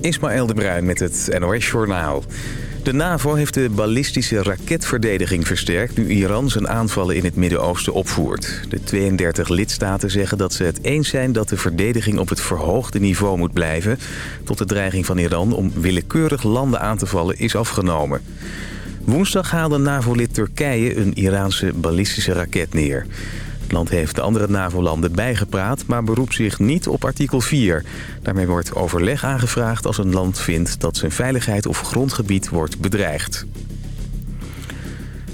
Ismaël de Bruin met het NOS Journaal. De NAVO heeft de ballistische raketverdediging versterkt... nu Iran zijn aanvallen in het Midden-Oosten opvoert. De 32 lidstaten zeggen dat ze het eens zijn... dat de verdediging op het verhoogde niveau moet blijven... tot de dreiging van Iran om willekeurig landen aan te vallen is afgenomen. Woensdag haalde NAVO-lid Turkije een Iraanse ballistische raket neer. Land heeft de andere NAVO-landen bijgepraat, maar beroept zich niet op artikel 4. Daarmee wordt overleg aangevraagd als een land vindt dat zijn veiligheid of grondgebied wordt bedreigd.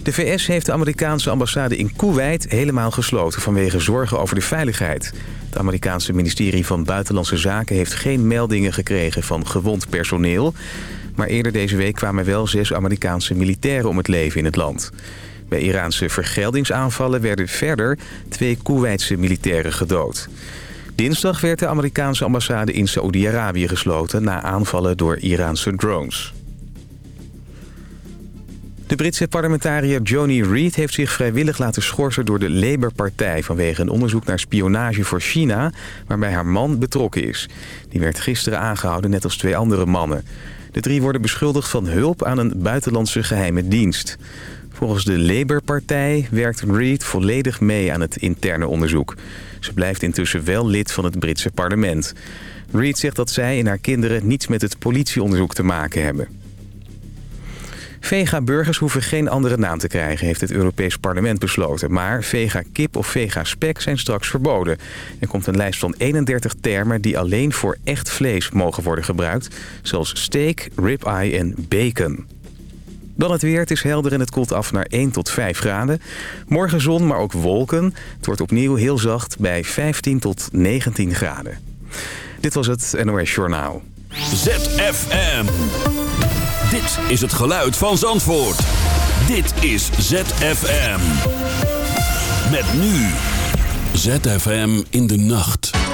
De VS heeft de Amerikaanse ambassade in Kuwait helemaal gesloten vanwege zorgen over de veiligheid. Het Amerikaanse ministerie van Buitenlandse Zaken heeft geen meldingen gekregen van gewond personeel. Maar eerder deze week kwamen wel zes Amerikaanse militairen om het leven in het land. Bij Iraanse vergeldingsaanvallen werden verder twee Koeweitse militairen gedood. Dinsdag werd de Amerikaanse ambassade in Saoedi-Arabië gesloten... na aanvallen door Iraanse drones. De Britse parlementariër Joni Reid heeft zich vrijwillig laten schorsen door de Labour-partij... vanwege een onderzoek naar spionage voor China, waarbij haar man betrokken is. Die werd gisteren aangehouden, net als twee andere mannen. De drie worden beschuldigd van hulp aan een buitenlandse geheime dienst. Volgens de Labour-partij werkt Reid volledig mee aan het interne onderzoek. Ze blijft intussen wel lid van het Britse parlement. Reid zegt dat zij en haar kinderen niets met het politieonderzoek te maken hebben. Vega-burgers hoeven geen andere naam te krijgen, heeft het Europees Parlement besloten. Maar vega-kip of vega-spek zijn straks verboden. Er komt een lijst van 31 termen die alleen voor echt vlees mogen worden gebruikt. Zoals steak, ribeye en bacon. Dan het weer. Het is helder en het koelt af naar 1 tot 5 graden. Morgen zon, maar ook wolken. Het wordt opnieuw heel zacht bij 15 tot 19 graden. Dit was het NOS Journaal. ZFM. Dit is het geluid van Zandvoort. Dit is ZFM. Met nu. ZFM in de nacht.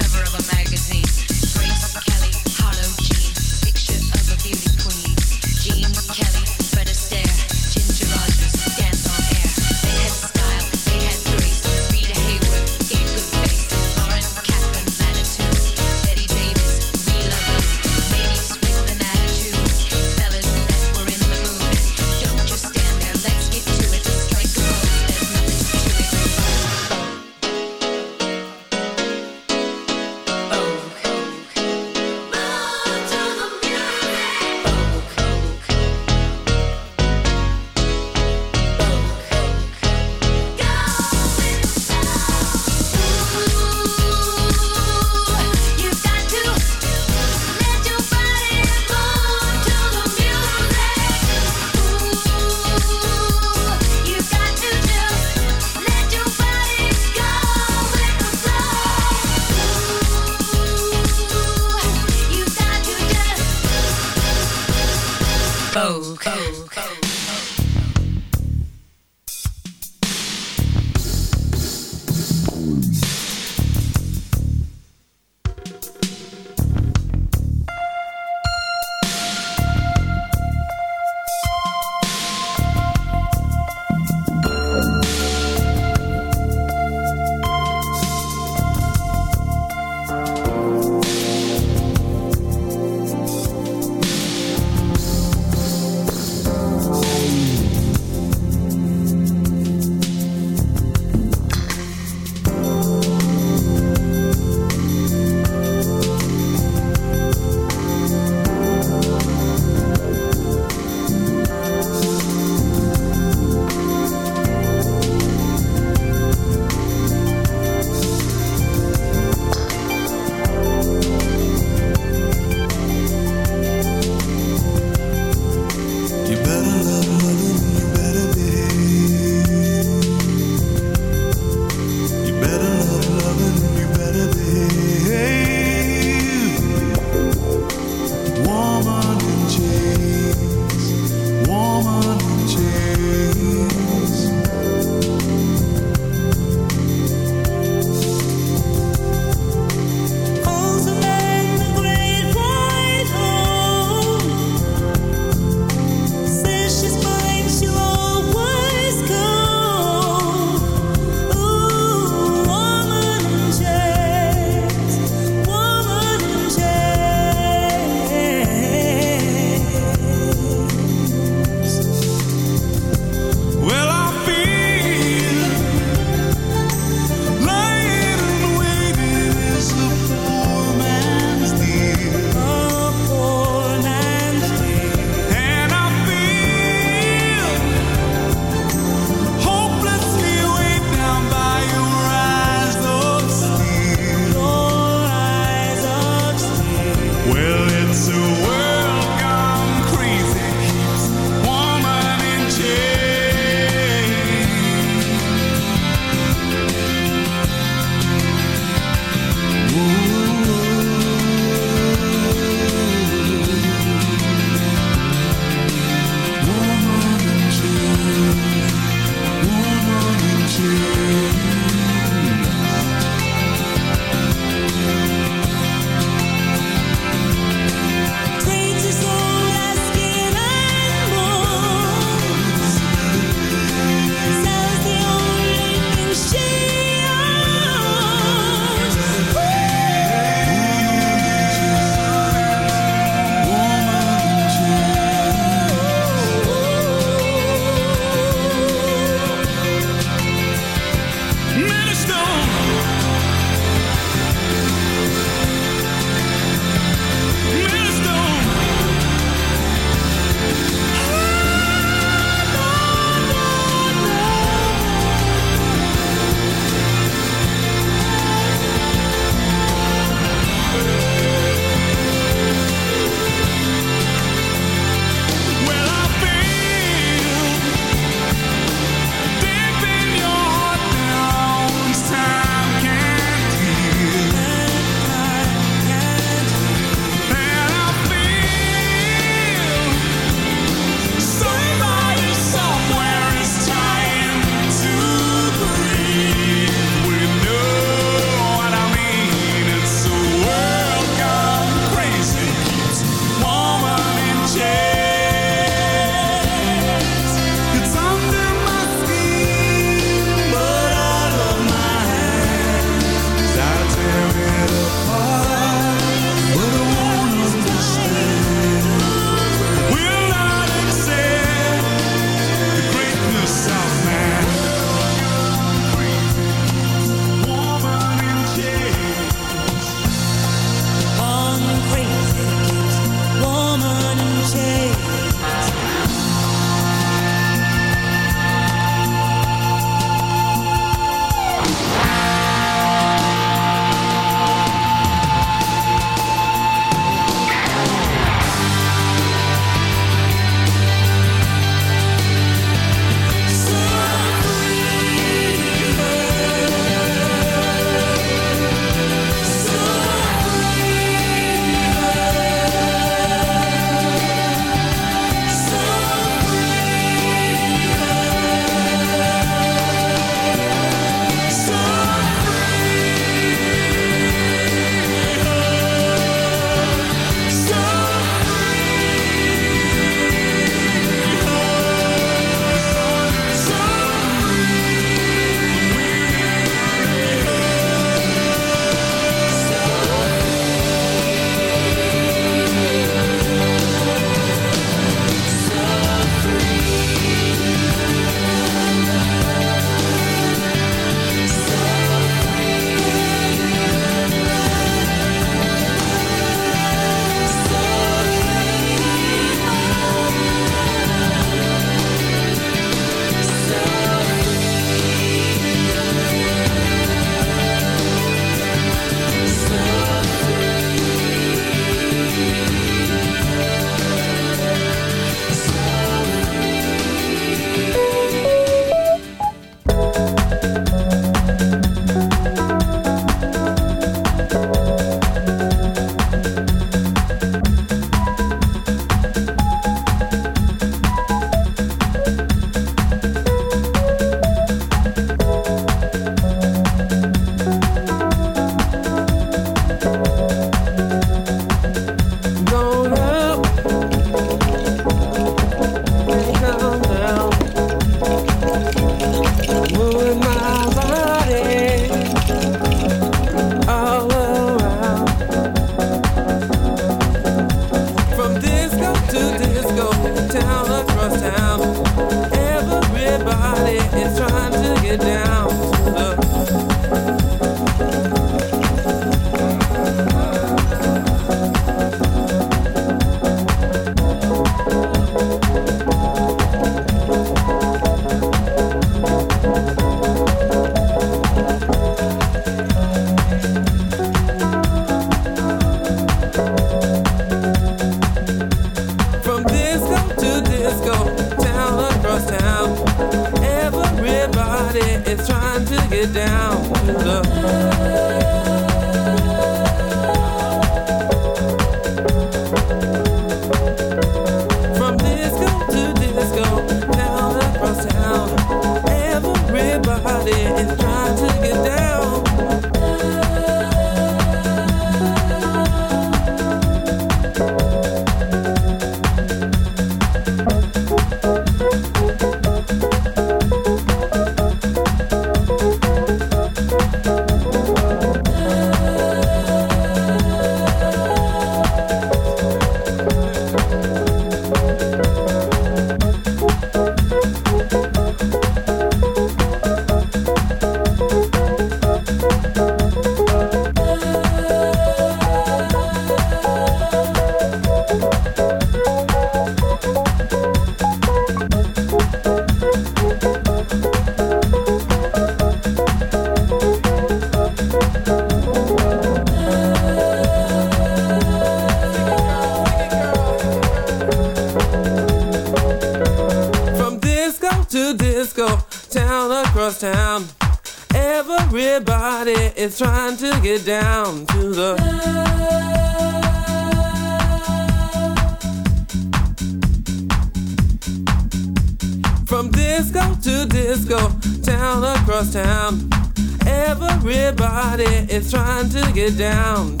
down.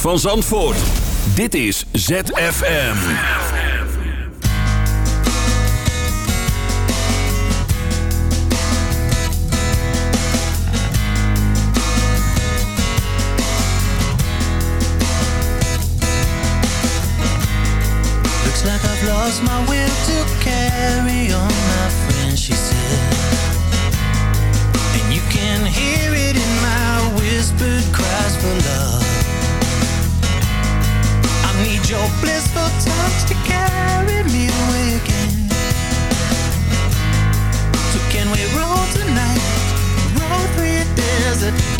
van Zandvoort. Dit is ZFM. Looks like I've lost my will to carry on blissful touch to carry me away again. So can we roll tonight? Roll through desert.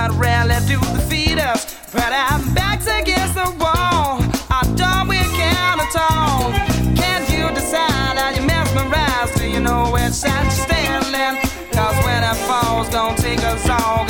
but rarely do they feed us. But I'm backed against the wall. I don't we can at all. Can't you decide? Are you mesmerized? Do you know which side you're standing? Cause when it falls, gonna take us all.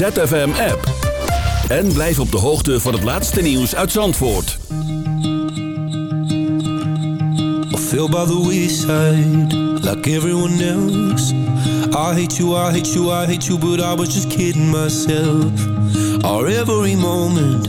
ZFM-app. En blijf op de hoogte van het laatste nieuws uit Zandvoort. I feel by the wayside, like everyone else. I hate you, I hate you, I hate you, but I was just kidding myself. Our every moment,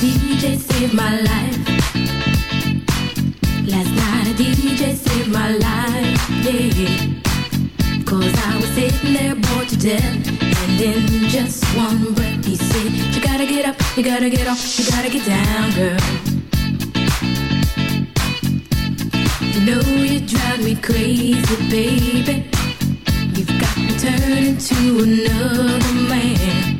DJ saved my life. Last night a DJ saved my life. Yeah. Cause I was sitting there bored to death. And in just one breath he said, You gotta get up, you gotta get off, you gotta get down, girl. You know you drive me crazy, baby. You've got me turning to another man.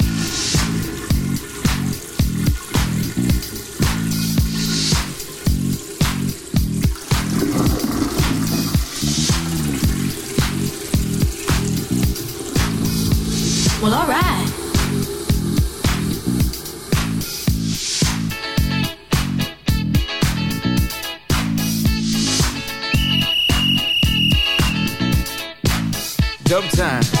Time.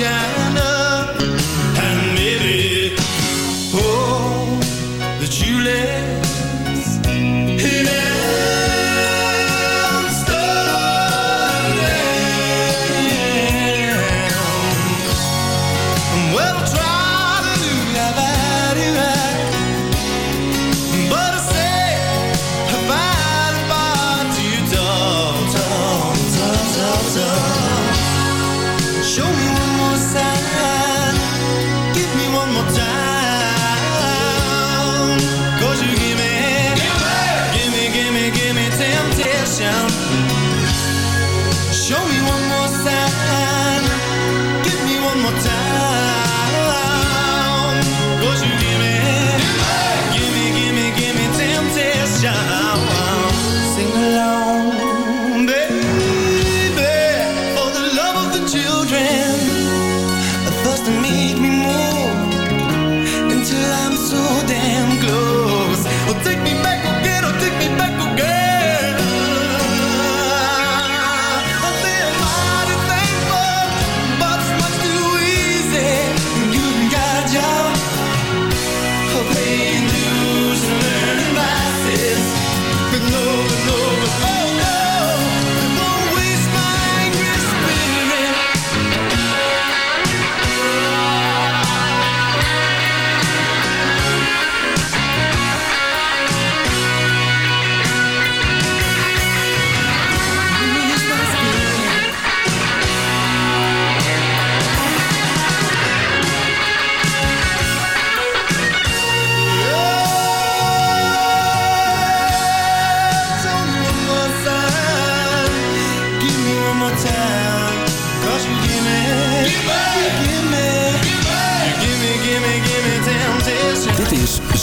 sunshine